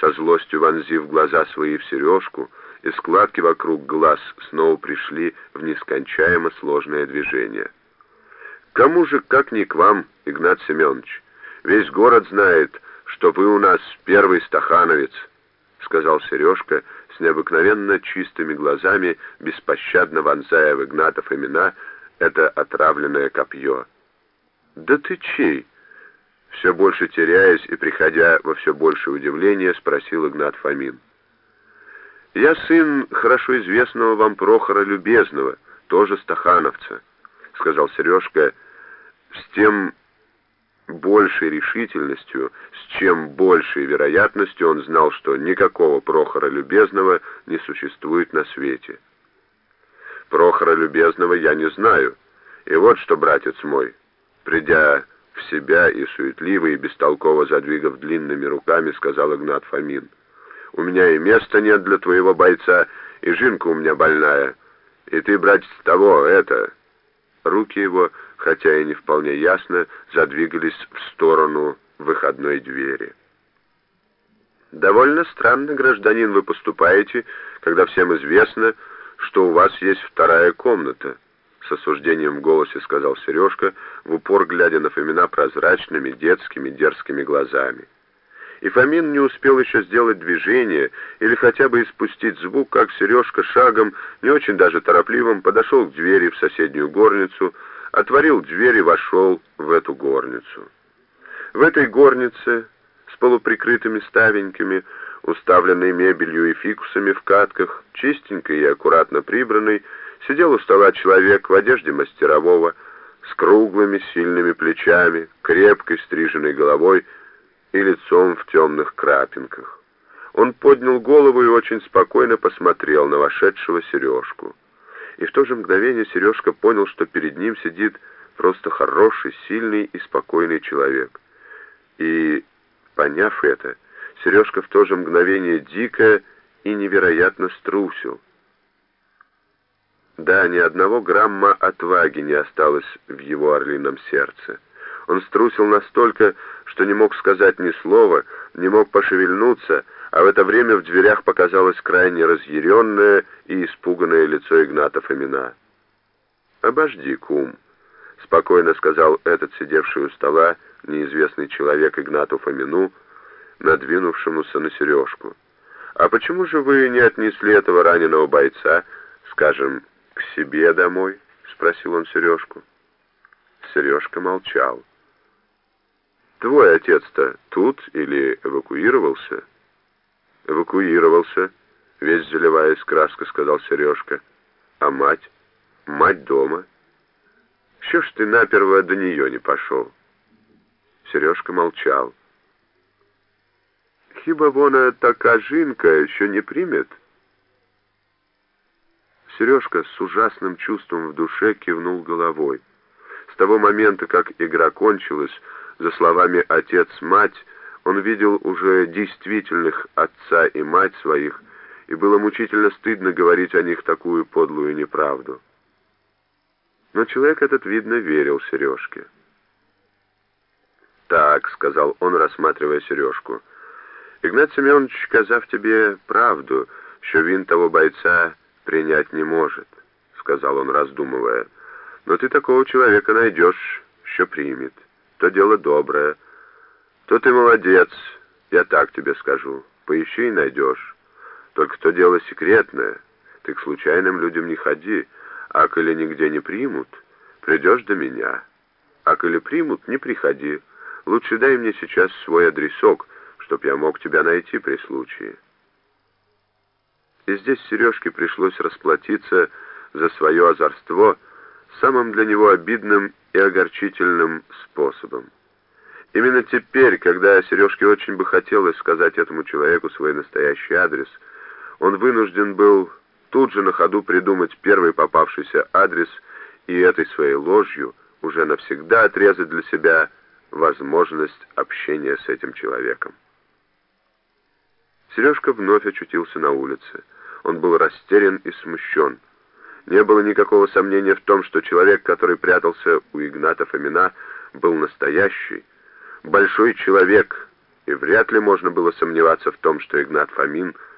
со злостью вонзив глаза свои в сережку, и складки вокруг глаз снова пришли в нескончаемо сложное движение. «Кому же, как ни к вам, Игнат Семенович? Весь город знает, что вы у нас первый стахановец», — сказал Сережка с необыкновенно чистыми глазами, беспощадно вонзая в Игнатов имена это отравленное копье. «Да ты чей?» Все больше теряясь и приходя во все большее удивление, спросил Игнат Фомин. «Я сын хорошо известного вам Прохора Любезного, тоже стахановца», — сказал Сережка с тем большей решительностью, с чем большей вероятностью он знал, что никакого Прохора Любезного не существует на свете. «Прохора Любезного я не знаю, и вот что, братец мой, придя в себя и суетливо и бестолково задвигав длинными руками, сказал Игнат Фомин. «У меня и места нет для твоего бойца, и жинка у меня больная. И ты, братец, того, это...» Руки его, хотя и не вполне ясно, задвигались в сторону выходной двери. «Довольно странно, гражданин, вы поступаете, когда всем известно, что у вас есть вторая комната» с осуждением в голосе сказал Сережка, в упор глядя на Фомина прозрачными, детскими, дерзкими глазами. И Фомин не успел еще сделать движение или хотя бы испустить звук, как Сережка шагом, не очень даже торопливым, подошел к двери в соседнюю горницу, отворил дверь и вошел в эту горницу. В этой горнице с полуприкрытыми ставеньками, уставленной мебелью и фикусами в катках, чистенькой и аккуратно прибранной, Сидел у стола человек в одежде мастерового, с круглыми сильными плечами, крепкой стриженной головой и лицом в темных крапинках. Он поднял голову и очень спокойно посмотрел на вошедшего Сережку. И в то же мгновение Сережка понял, что перед ним сидит просто хороший, сильный и спокойный человек. И, поняв это, Сережка в то же мгновение дико и невероятно струсил. Да, ни одного грамма отваги не осталось в его орлином сердце. Он струсил настолько, что не мог сказать ни слова, не мог пошевельнуться, а в это время в дверях показалось крайне разъяренное и испуганное лицо Игната Фомина. «Обожди, кум», — спокойно сказал этот сидевший у стола неизвестный человек Игнату Фомину, надвинувшемуся на сережку. «А почему же вы не отнесли этого раненого бойца, скажем, «К себе домой?» — спросил он Сережку. Сережка молчал. «Твой отец-то тут или эвакуировался?» «Эвакуировался», — весь заливаясь краской, сказал Сережка. «А мать? Мать дома?» «Що ж ты наперво до нее не пошел?» Сережка молчал. «Хіба вона така жінка еще не примет?» Сережка с ужасным чувством в душе кивнул головой. С того момента, как игра кончилась, за словами «отец-мать», он видел уже действительных отца и мать своих, и было мучительно стыдно говорить о них такую подлую неправду. Но человек этот, видно, верил Сережке. «Так», — сказал он, рассматривая Сережку, — «Игнат Семенович, сказав тебе правду, что вин того бойца принять не может», — сказал он, раздумывая. «Но ты такого человека найдешь, что примет. То дело доброе. То ты молодец, я так тебе скажу. Поищи и найдешь. Только то дело секретное. Ты к случайным людям не ходи, а коли нигде не примут, придешь до меня. А коли примут, не приходи. Лучше дай мне сейчас свой адресок, чтоб я мог тебя найти при случае». И здесь Сережке пришлось расплатиться за свое озорство самым для него обидным и огорчительным способом. Именно теперь, когда Сережке очень бы хотелось сказать этому человеку свой настоящий адрес, он вынужден был тут же на ходу придумать первый попавшийся адрес и этой своей ложью уже навсегда отрезать для себя возможность общения с этим человеком. Сережка вновь очутился на улице. Он был растерян и смущен. Не было никакого сомнения в том, что человек, который прятался у Игната Фомина, был настоящий, большой человек, и вряд ли можно было сомневаться в том, что Игнат Фомин